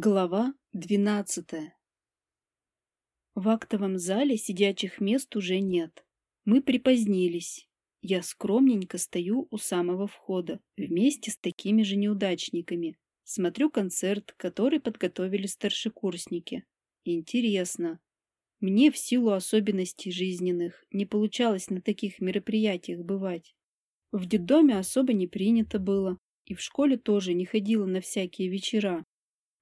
Глава двенадцатая В актовом зале сидячих мест уже нет. Мы припозднились. Я скромненько стою у самого входа, вместе с такими же неудачниками. Смотрю концерт, который подготовили старшекурсники. Интересно. Мне в силу особенностей жизненных не получалось на таких мероприятиях бывать. В детдоме особо не принято было, и в школе тоже не ходила на всякие вечера,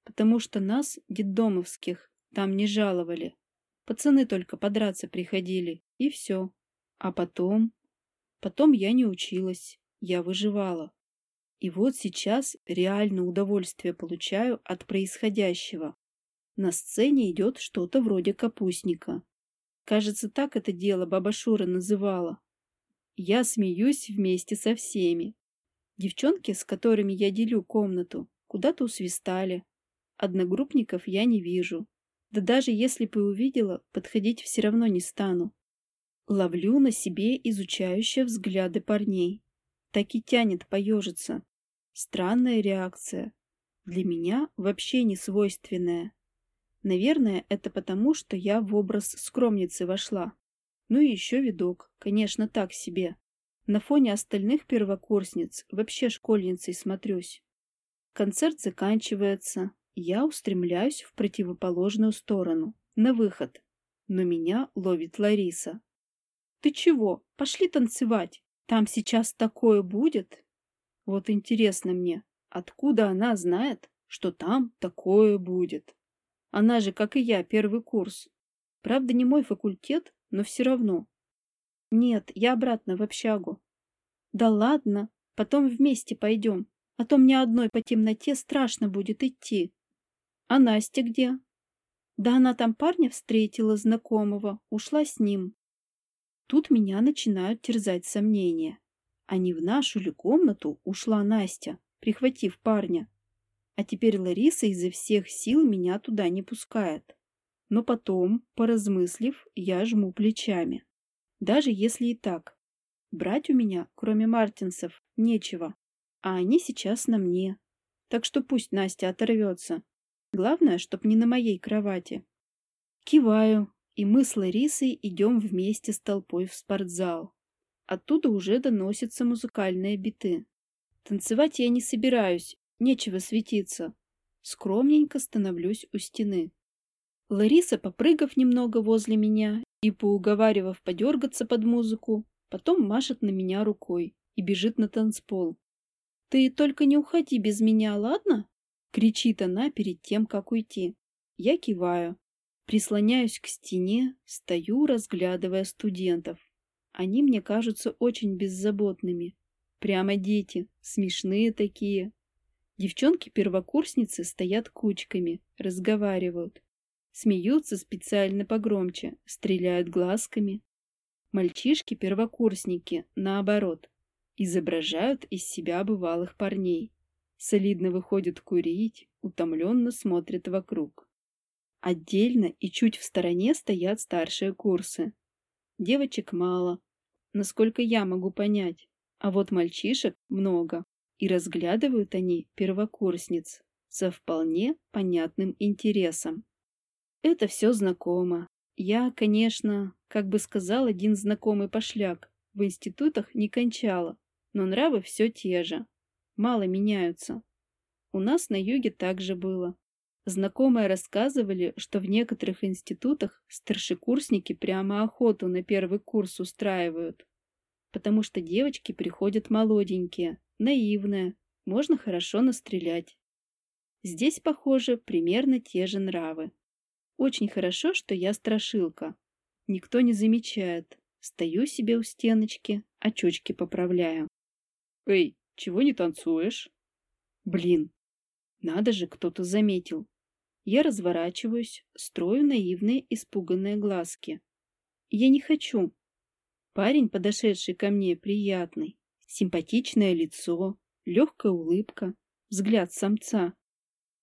потому что нас, детдомовских, там не жаловали. Пацаны только подраться приходили, и все. А потом... Потом я не училась, я выживала. И вот сейчас реально удовольствие получаю от происходящего. На сцене идет что-то вроде капустника. Кажется, так это дело баба Шура называла. Я смеюсь вместе со всеми. Девчонки, с которыми я делю комнату, куда-то усвистали, Одногруппников я не вижу. Да даже если бы увидела, подходить все равно не стану. Ловлю на себе изучающие взгляды парней. Так и тянет поежиться. Странная реакция. Для меня вообще не свойственная. Наверное, это потому, что я в образ скромницы вошла. Ну и еще видок, конечно, так себе. На фоне остальных первокурсниц вообще школьницей смотрюсь. Концерт заканчивается, я устремляюсь в противоположную сторону, на выход, но меня ловит Лариса. «Ты чего? Пошли танцевать. Там сейчас такое будет». Вот интересно мне, откуда она знает, что там такое будет? Она же, как и я, первый курс. Правда, не мой факультет, но все равно. Нет, я обратно в общагу. Да ладно, потом вместе пойдем, а то мне одной по темноте страшно будет идти. А Настя где? Да она там парня встретила знакомого, ушла с ним. Тут меня начинают терзать сомнения. А не в нашу ли комнату ушла Настя, прихватив парня? А теперь Лариса изо всех сил меня туда не пускает. Но потом, поразмыслив, я жму плечами. Даже если и так. Брать у меня, кроме мартинсов, нечего. А они сейчас на мне. Так что пусть Настя оторвется. Главное, чтоб не на моей кровати. Киваю, и мы с Ларисой идем вместе с толпой в спортзал. Оттуда уже доносятся музыкальные биты. Танцевать я не собираюсь, нечего светиться. Скромненько становлюсь у стены. Лариса, попрыгав немного возле меня и поуговаривав подергаться под музыку, потом машет на меня рукой и бежит на танцпол. «Ты только не уходи без меня, ладно?» Кричит она перед тем, как уйти. Я киваю. Прислоняюсь к стене, стою, разглядывая студентов. Они мне кажутся очень беззаботными. Прямо дети, смешные такие. Девчонки-первокурсницы стоят кучками, разговаривают. Смеются специально погромче, стреляют глазками. Мальчишки-первокурсники, наоборот, изображают из себя бывалых парней солидно выходит курить, утомленно смотрит вокруг. Отдельно и чуть в стороне стоят старшие курсы. Девочек мало, насколько я могу понять, а вот мальчишек много, и разглядывают они первокурсниц со вполне понятным интересом. Это все знакомо. Я, конечно, как бы сказал один знакомый пошляк, в институтах не кончала, но нравы все те же мало меняются. У нас на юге также было. Знакомые рассказывали, что в некоторых институтах старшекурсники прямо охоту на первый курс устраивают, потому что девочки приходят молоденькие, наивные, можно хорошо настрелять. Здесь, похоже, примерно те же нравы. Очень хорошо, что я страшилка. Никто не замечает. Стою себе у стеночки, очочки поправляю. «Эй, чего не танцуешь? Блин, надо же, кто-то заметил. Я разворачиваюсь, строю наивные испуганные глазки. Я не хочу. Парень, подошедший ко мне, приятный. Симпатичное лицо, легкая улыбка, взгляд самца.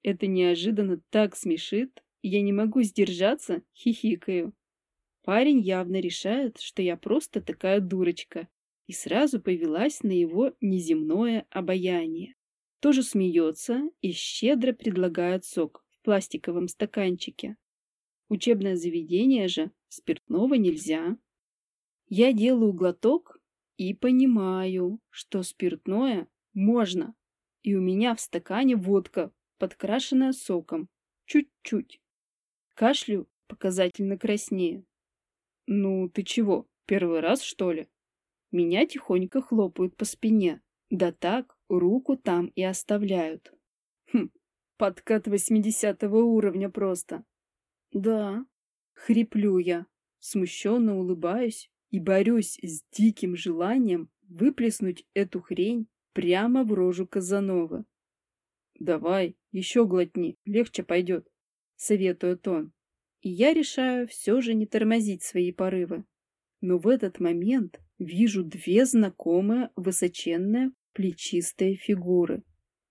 Это неожиданно так смешит, я не могу сдержаться, хихикаю. Парень явно решает, что я просто такая дурочка, и сразу повелась на его неземное обаяние. Тоже смеется и щедро предлагает сок в пластиковом стаканчике. Учебное заведение же, спиртного нельзя. Я делаю глоток и понимаю, что спиртное можно. И у меня в стакане водка, подкрашенная соком. Чуть-чуть. Кашлю показательно краснею. Ну, ты чего, первый раз, что ли? Меня тихонько хлопают по спине. Да так, руку там и оставляют. Хм, подкат восьмидесятого уровня просто. Да, хриплю я, смущенно улыбаюсь и борюсь с диким желанием выплеснуть эту хрень прямо в рожу Казановы. «Давай, еще глотни, легче пойдет», — советует он. И я решаю все же не тормозить свои порывы. Но в этот момент вижу две знакомые высоченные плечистые фигуры.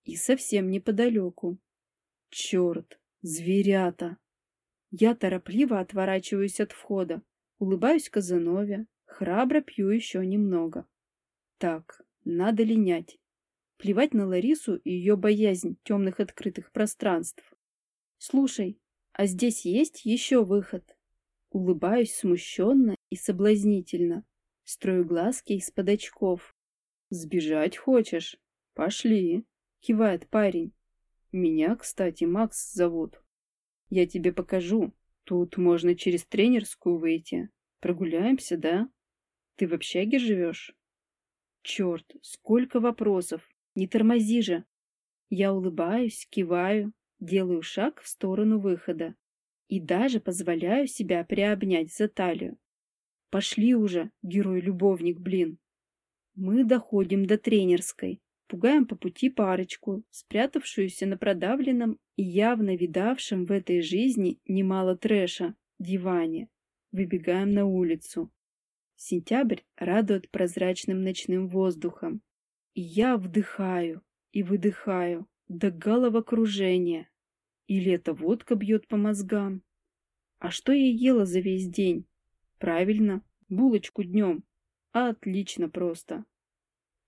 И совсем неподалеку. Черт, зверята! Я торопливо отворачиваюсь от входа, улыбаюсь Казанове, храбро пью еще немного. Так, надо линять. Плевать на Ларису и ее боязнь темных открытых пространств. Слушай, а здесь есть еще выход? Улыбаюсь смущенно и соблазнительно. Строю глазки из-под очков. «Сбежать хочешь? Пошли!» — кивает парень. «Меня, кстати, Макс зовут. Я тебе покажу. Тут можно через тренерскую выйти. Прогуляемся, да? Ты в общаге живешь?» Черт, сколько вопросов! Не тормози же! Я улыбаюсь, киваю, делаю шаг в сторону выхода и даже позволяю себя приобнять за талию. Пошли уже, герой-любовник, блин. Мы доходим до тренерской, пугаем по пути парочку, спрятавшуюся на продавленном и явно видавшем в этой жизни немало трэша диване. Выбегаем на улицу. Сентябрь радует прозрачным ночным воздухом. И я вдыхаю и выдыхаю до головокружения. Или эта водка бьет по мозгам. А что я ела за весь день? Правильно, булочку днем. Отлично просто.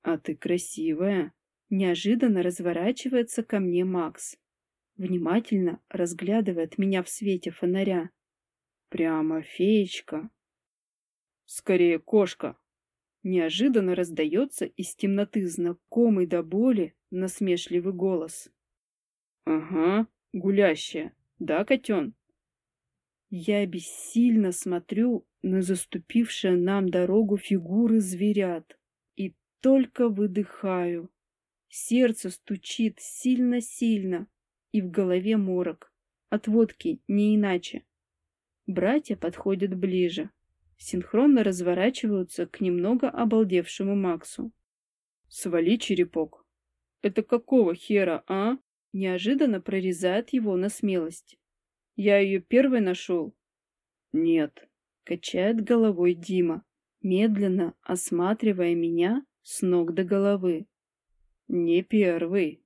А ты красивая. Неожиданно разворачивается ко мне Макс. Внимательно разглядывает меня в свете фонаря. Прямо феечка. Скорее кошка. Неожиданно раздается из темноты знакомый до боли насмешливый голос. Ага, гулящая. Да, котен? Я бессильно смотрю на заступившие нам дорогу фигуры зверят и только выдыхаю. Сердце стучит сильно-сильно, и в голове морок. От водки не иначе. Братья подходят ближе синхронно разворачиваются к немного обалдевшему Максу. «Свали, черепок! Это какого хера, а?» Неожиданно прорезает его на смелость. «Я ее первой нашел?» «Нет», — качает головой Дима, медленно осматривая меня с ног до головы. «Не первый».